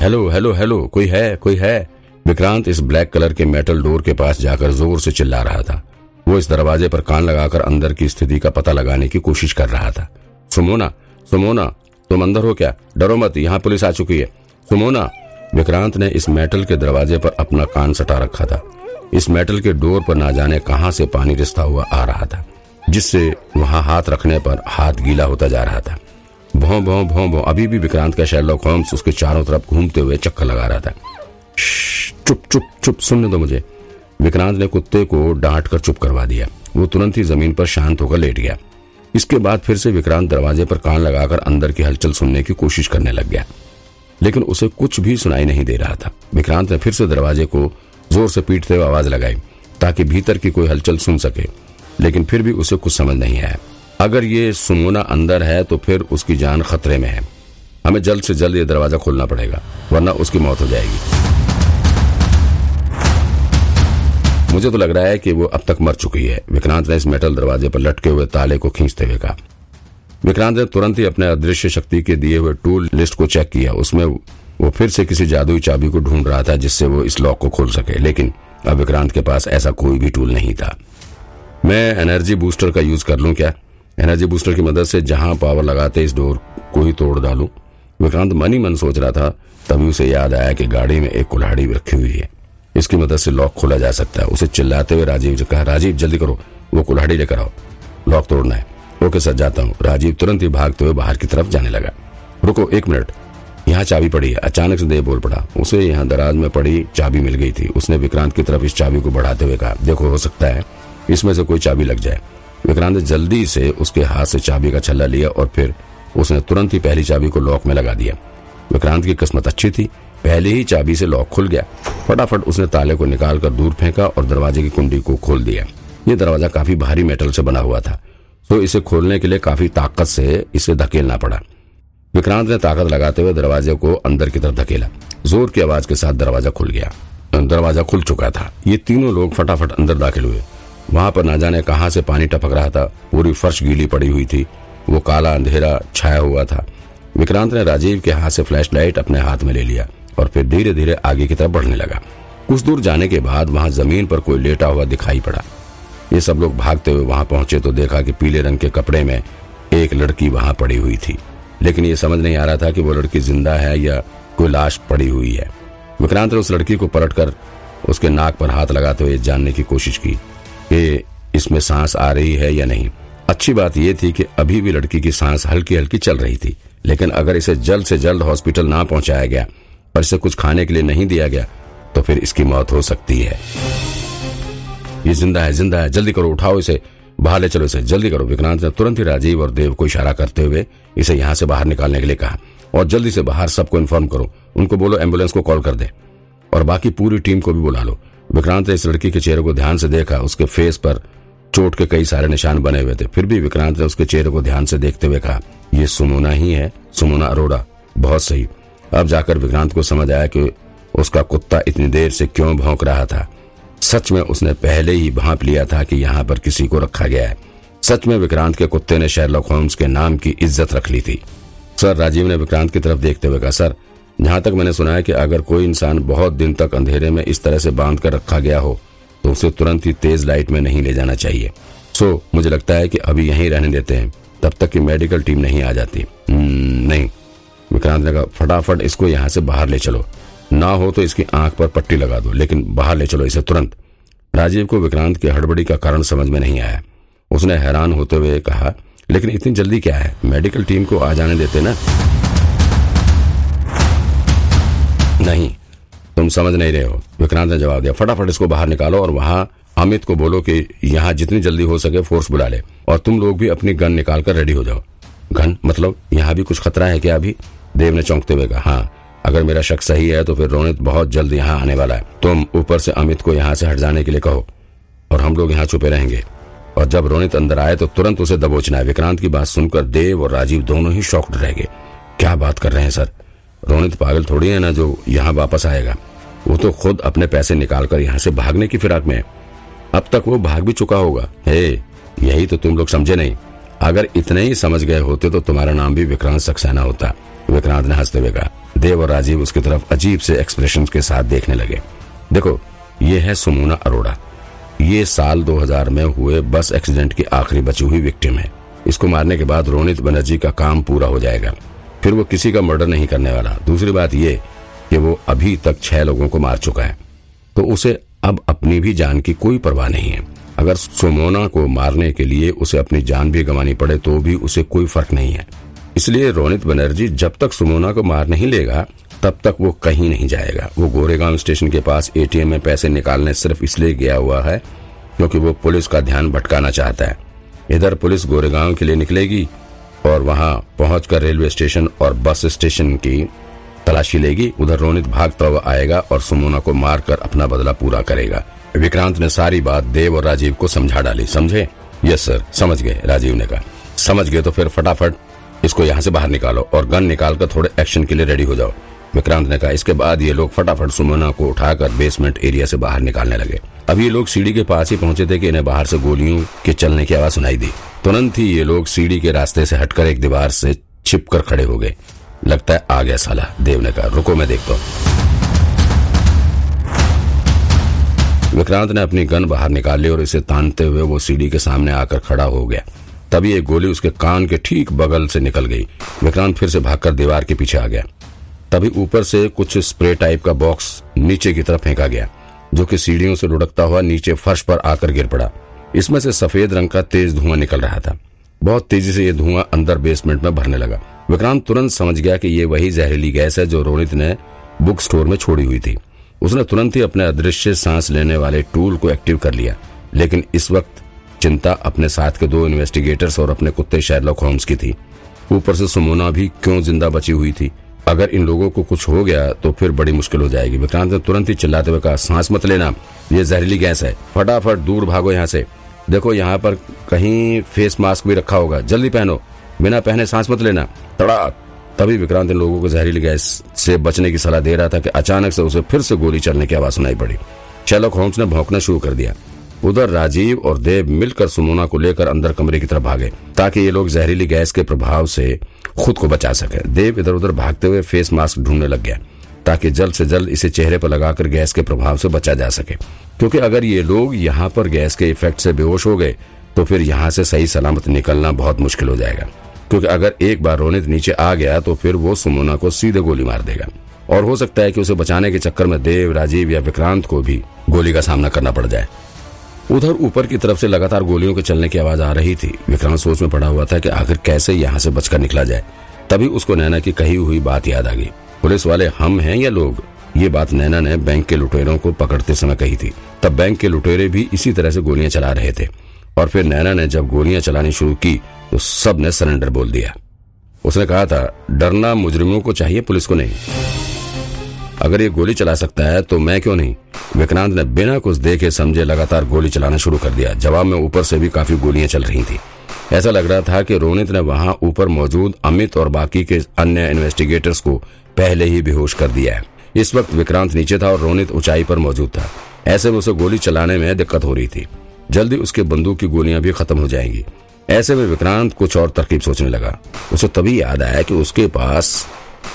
Hello hello hello कोई है कोई है? विक्रांत इस ब्लैक कलर के मेटल डोर के पास जाकर ज़ोर से चिल्ला रहा था। वो इस दरवाजे पर कान लगाकर अंदर की स्थिति का पता लगाने की कोशिश कर रहा था। सुमोना सुमोना, तुम अंदर हो क्या? डरो मत, यहाँ पुलिस आ चुकी है। सुमोना, विक्रांत ने इस मेटल के दरवाजे पर अपना कान सटा रखा था। इस मेटल के डोर पर ना जाने कहाँ से पानी रिसता हुआ आ रहा था, जिससे वहाँ हाथ रखने पर हाथ गीला होता जा रहा था। भों भों भों भों। अभी भी विक्रांत का शेरलॉक होम्स उसके चारों तरफ़ घूमते हुए चक्कर लगा रहा था चुप चुप चुप, सुनने दो मुझे। विक्रांत ने कुत्ते को डांट कर चुप करवा दिया। वो तुरंत ही ज़मीन पर शांत होकर लेट गया। इसके बाद फिर से विक्रांत दरवाजे पर कान लगाकर अंदर की हलचल सुनने की कोशिश करने लग गया। लेकिन उसे कुछ भी सुनाई नहीं दे रहा था। विक्रांत ने फिर से दरवाजे को ज़ोर से पीटते हुए आवाज़ लगाई, ताकि भीतर की कोई हलचल सुन सके। लेकिन फिर भी उसे कुछ समझ नहीं आया। अगर ये सुमोना अंदर है तो फिर उसकी जान खतरे में है। हमें जल्द से जल्द ये दरवाज़ा खोलना पड़ेगा, वरना उसकी मौत हो जाएगी। मुझे तो लग रहा है कि वो अब तक मर चुकी है। विक्रांत ने इस मेटल दरवाजे पर लटके हुए ताले को खींचते हुए कहा। विक्रांत ने तुरंत ही अपने अदृश्य शक्ति के दिए हुए टूल लिस्ट को चेक किया। उसमें वो फिर से किसी जादुई चाबी को ढूंढ रहा था, जिससे वो इस लॉक को खोल सके। लेकिन अब विक्रांत के पास ऐसा कोई भी टूल नहीं था। मैं एनर्जी बूस्टर का यूज़ कर लूँ क्या? एनर्जी बूस्टर की मदद से जहाँ पावर लगाते इस डोर को ही तोड़ डालूं। विक्रांत मन ही मन सोच रहा था, तभी उसे याद आया कि गाड़ी में एक कुल्हाड़ी रखी हुई है। इसकी मदद से लॉक खोला जा सकता है। उसे चिल्लाते हुए राजीव से कहा, राजीव, जल्दी करो, वो कुल्हाड़ी लेकर आओ। लॉक तोड़ना है। ओके सर, जाता हूँ। राजीव तुरंत ही भागते हुए बाहर की तरफ़ जाने लगा। रुको, एक मिनट। यहाँ चाबी पड़ी है। अचानक से देव बोल पड़ा। उसे यहाँ दराज में पड़ी चाबी मिल गई थी। उसने विक्रांत की तरफ़ इस चाबी को बढ़ाते हुए कहा, देखो, हो सकता है इसमें से कोई चाबी लग जाए। विक्रांत ने जल्दी से उसके हाथ से चाबी का छल्ला लिया और फिर उसने तुरंत ही पहली चाबी को लॉक में लगा दिया। विक्रांत की किस्मत अच्छी थी। पहले ही चाबी से लॉक खुल गया। फटाफट उसने ताले को निकालकर दूर फेंका और दरवाजे की कुंडी को खोल दिया। ये दरवाज़ा काफ़ी भारी मेटल से बना हुआ था तो इसे खोलने के लिए काफ़ी ताकत से इसे धकेलना पड़ा। विक्रांत ने ताकत लगाते हुए दरवाजे को अंदर की तरफ़ धकेला। ज़ोर की आवाज़ के साथ दरवाज़ा खुल गया। दरवाज़ा खुल चुका था। ये तीनों लोग फटाफट अंदर दाखिल हुए। वहाँ पर ना जाने कहाँ से पानी टपक रहा था। पूरी फर्श गीली पड़ी हुई थी। वो काला अंधेरा छाया हुआ था। विक्रांत ने राजीव के हाथ से फ्लैश लाइट अपने हाथ में ले लिया और फिर धीरे धीरे आगे की तरफ़ बढ़ने लगा। कुछ दूर जाने के बाद वहाँ ज़मीन पर कोई लेटा हुआ दिखाई पड़ा। ये सब लोग भागते हुए वहाँ पहुँचे तो देखा कि पीले रंग के कपड़े में एक लड़की वहाँ पड़ी हुई थी। लेकिन ये समझ नहीं आ रहा था कि वो लड़की ज़िंदा है या कोई लाश पड़ी हुई है। विक्रांत ने उस लड़की को पलटकर उसके नाक पर हाथ लगाते हुए जानने की कोशिश की। कि इसमें सांस आ रही है या नहीं। अच्छी बात यह थी कि अभी भी लड़की की सांस हल्की हल्की चल रही थी, लेकिन अगर इसे जल्द से जल्द हॉस्पिटल ना पहुँचाया गया और इसे कुछ खाने के लिए नहीं दिया गया तो फिर इसकी मौत हो सकती है। ये ज़िंदा है ज़िंदा है, जल्दी करो, उठाओ इसे बाहर ले चलो इसे, जल्दी करो। विक्रांत ने तुरंत ही राजीव और देव को इशारा करते हुए इसे यहाँ से बाहर निकालने के लिए कहा, और जल्दी से बाहर सबको इन्फॉर्म करो, उनको बोलो, एंबुलेंस को कॉल कर दे, और बाकी पूरी टीम को भी बुला लो। विक्रांत ने इस लड़की के चेहरे को ध्यान से देखा, उसके फेस पर चोट के कई सारे निशान बने हुए थे। फिर भी विक्रांत ने उसके चेहरे को ध्यान से देखते हुए कहा यह सुमोना ही है, सुमोना अरोड़ा। बहुत सही। अब जाकर विक्रांत को समझ आया कि उसका कुत्ता इतनी देर से क्यों भौंक रहा था। सच में उसने पहले ही भाप लिया था कि यहाँ पर किसी को रखा गया है। सच में विक्रांत के कुत्ते ने शेरलॉक होम्स के नाम की इज़्ज़त रख ली थी। सर, राजीव ने विक्रांत की तरफ़ देखते हुए कहा, सर जहाँ तक मैंने सुना है कि अगर कोई इंसान बहुत दिन तक अंधेरे में इस तरह से बाँध कर रखा गया हो तो उसे तुरंत ही तेज लाइट में नहीं ले जाना चाहिए। सो मुझे लगता है कि अभी यहीं रहने देते हैं। तब तक की मेडिकल टीम नहीं आ जाती। नहीं। विक्रांत ने कहा, फटाफट इसको यहाँ से बाहर ले चलो। ना हो तो इसकी आँख पर पट्टी लगा दो, लेकिन बाहर ले चलो इसे तुरंत। राजीव को विक्रांत की हड़बड़ी का कारण समझ में नहीं आया। उसने हैरान होते हुए कहा, लेकिन इतनी जल्दी क्या है? मेडिकल टीम को आ जाने देते ना? नहीं। तुम समझ नहीं रहे हो। विक्रांत ने जवाब दिया, फटाफट इसको बाहर निकालो और वहाँ अमित को बोलो कि यहाँ जितनी जल्दी हो सके फोर्स बुला ले और तुम लोग भी अपनी गन निकाल कर रेडी हो जाओ। गन? मतलब यहाँ भी कुछ खतरा है क्या अभी? देव ने चौंकते हुए कहा हाँ। अगर मेरा शक सही है तो फिर रोनित बहुत जल्द यहाँ आने वाला है। तुम ऊपर से अमित को यहाँ से हट जाने के लिए कहो और हम लोग यहाँ छुपे रहेंगे। और जब रोनित अंदर आए तो तुरंत उसे दबोचना है। विक्रांत की बात सुनकर देव और राजीव दोनों ही शॉक्ड रह गए। क्या बात कर रहे हैं, सर? रोनित पागल थोड़ी है ना जो यहाँ वापस आएगा। वो तो खुद अपने पैसे निकाल कर यहाँ से भागने की फिराक में है। अब तक वो भाग भी चुका होगा। हे, यही तो तुम लोग समझे नहीं। अगर इतने ही समझ गए होते तो तुम्हारा नाम भी विक्रांत सक्सेना होता। विक्रांत ने हँसते हुए कहा। देव और राजीव उसकी तरफ़ अजीब से एक्सप्रेशन के साथ देखने लगे। देखो, ये है सुमोना अरोड़ा। ये साल 2000 में हुए बस एक्सीडेंट की आखिरी बची हुई विक्टिम है। इसको मारने के बाद रोनित बनर्जी का काम पूरा हो जाएगा। फिर वो किसी का मर्डर नहीं करने वाला। दूसरी बात ये कि वो अभी तक छह लोगों को मार चुका है। तो उसे अब अपनी भी जान की कोई परवाह नहीं है। अगर सुमोना को मारने के लिए उसे अपनी जान भी गंवानी पड़े तो भी उसे कोई फ़र्क नहीं है। इसलिए रोनित बनर्जी, जब तक सुमोना को मार नहीं लेगा, तब तक वो कहीं नहीं जाएगा। वो गोरेगांव स्टेशन के पास एटीएम में पैसे निकालने सिर्फ़ इसलिए गया हुआ है, क्योंकि वो पुलिस का ध्यान भटकाना चाहता है। इधर पुलिस गोरेगांव के लिए निकलेगी और वहाँ पहुंचकर रेलवे स्टेशन और बस स्टेशन की तलाशी लेगी। उधर रोनित भागता हुआ आएगा और सुमोना को मारकर अपना बदला पूरा करेगा। विक्रांत ने सारी बात देव और राजीव को समझा डाली। समझे? Yes, sir. समझ गए, राजीव ने कहा। समझ गए तो फिर फटाफट इसको यहाँ से बाहर निकालो और गन निकालकर थोड़े एक्शन के लिए रेडी हो जाओ। विक्रांत ने कहा, इसके बाद ये लोग फटाफट सुमोना को उठाकर बेसमेंट एरिया से बाहर निकालने लगे। अब ये लोग सीढ़ी के पास ही पहुँचे थे कि इन्हें बाहर से गोलियों के चलने की आवाज़ सुनाई दी। तुरंत ही ये लोग सीढ़ी के रास्ते से हटकर एक दीवार से छिप कर खड़े हो गए। लगता है आ गया साला देव ने कहा रुको, मैं देखता हूँ। विक्रांत ने अपनी गन बाहर निकाल और इसे तानते हुए वो सीढ़ी के सामने आकर खड़ा हो गया। तभी एक गोली उसके कान के ठीक बगल से निकल गई। विक्रांत फिर से भागकर दीवार के पीछे आ गया। तभी ऊपर से कुछ स्प्रे टाइप का बॉक्स नीचे की तरफ़ फेंका गया, जो कि सीढ़ियों से लुढ़कता हुआ नीचे फर्श पर आकर गिर पड़ा। इसमें से सफ़ेद रंग का तेज धुआँ निकल रहा था। बहुत तेज़ी से यह धुआँ अंदर बेसमेंट में भरने लगा। विक्रांत तुरंत समझ गया कि ये वही जहरीली गैस है जो रोनित ने बुक स्टोर में छोड़ी हुई थी। उसने तुरंत ही अपने अदृश्य सांस लेने वाले टूल को एक्टिव कर लिया। लेकिन इस वक्त चिंता अपने साथ के दो इन्वेस्टिगेटर्स और अपने कुत्ते शेरलॉक होम्स की थी। ऊपर से सुमोना भी क्यों ज़िंदा बची हुई थी? अगर इन लोगों को कुछ हो गया तो फिर बड़ी मुश्किल हो जाएगी। विक्रांत ने तुरंत ही चिल्लाते हुए कहा, सांस मत लेना, ये जहरीली गैस है। फटाफट दूर भागो यहाँ से। देखो, यहाँ पर कहीं फेस मास्क भी रखा होगा। जल्दी पहनो, बिना पहने सांस मत लेना। तड़ाक तभी विक्रांत इन लोगों को जहरीली गैस से बचने की सलाह दे रहा था कि अचानक से उसे फिर से गोली चलने की आवाज़ सुनाई पड़ी। शेलॉक होम्स ने भौंकना शुरू कर दिया। उधर राजीव और देव मिलकर सुमोना को लेकर अंदर कमरे की तरफ़ भागे, ताकि ये लोग जहरीली गैस के प्रभाव से खुद को बचा सके। देव इधर उधर भागते हुए फेस मास्क ढूँढने लग गया, ताकि जल्द से जल्द इसे चेहरे पर लगाकर गैस के प्रभाव से बचा जा सके। क्योंकि अगर ये लोग यहाँ पर गैस के इफ़ेक्ट से बेहोश हो गए तो फिर यहाँ से सही सलामत निकलना बहुत मुश्किल हो जाएगा। क्योंकि अगर एक बार रोनित नीचे आ गया तो फिर वो सुमोना को सीधे गोली मार देगा। और हो सकता है कि उसे बचाने के चक्कर में देव, राजीव या विक्रांत को भी गोली का सामना करना पड़ जाए। उधर ऊपर की तरफ़ से लगातार गोलियों के चलने की आवाज़ आ रही थी। विक्रांत सोच में पड़ा हुआ था कि आखिर कैसे यहाँ से बचकर निकला जाए। तभी उसको नैना की कही हुई बात याद आ गई। पुलिस वाले हम हैं या लोग? ये बात नैना ने बैंक के लुटेरों को पकड़ते समय कही थी। तब बैंक के लुटेरे भी इसी तरह से गोलियाँ चला रहे थे। और फिर नैना ने जब गोलियाँ चलानी शुरू की तो सबने सरेंडर बोल दिया। उसने कहा था, डरना मुजरिमों को चाहिए, पुलिस को नहीं। अगर ये गोली चला सकता है तो मैं क्यों नहीं? विक्रांत ने बिना कुछ देखे समझे लगातार गोली चलाना शुरू कर दिया। जवाब में ऊपर से भी काफ़ी गोलियाँ चल रही थी। ऐसा लग रहा था कि रोनित ने वहाँ ऊपर मौजूद अमित और बाकी के अन्य इन्वेस्टिगेटर्स को पहले ही बेहोश कर दिया है। इस वक्त विक्रांत नीचे था और रोनित ऊंचाई पर मौजूद था। ऐसे में उसे गोली चलाने में दिक्कत हो रही थी। जल्दी उसके बंदूक की गोलियाँ भी खत्म हो जाएँगी। ऐसे में विक्रांत कुछ और तरकीब सोचने लगा। उसे तभी याद आया कि उसके पास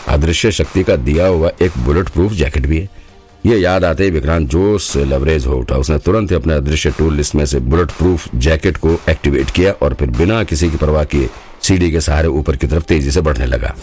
अदृश्य शक्ति का दिया हुआ एक बुलेट प्रूफ जैकेट भी है। ये याद आते ही विक्रांत जोश से लवरेज हो उठा। उसने तुरंत ही अपने अदृश्य टूल लिस्ट में से बुलेट प्रूफ जैकेट को एक्टिवेट किया और फिर बिना किसी की परवाह किए सीढ़ी के सहारे ऊपर की तरफ़ तेज़ी से बढ़ने लगा।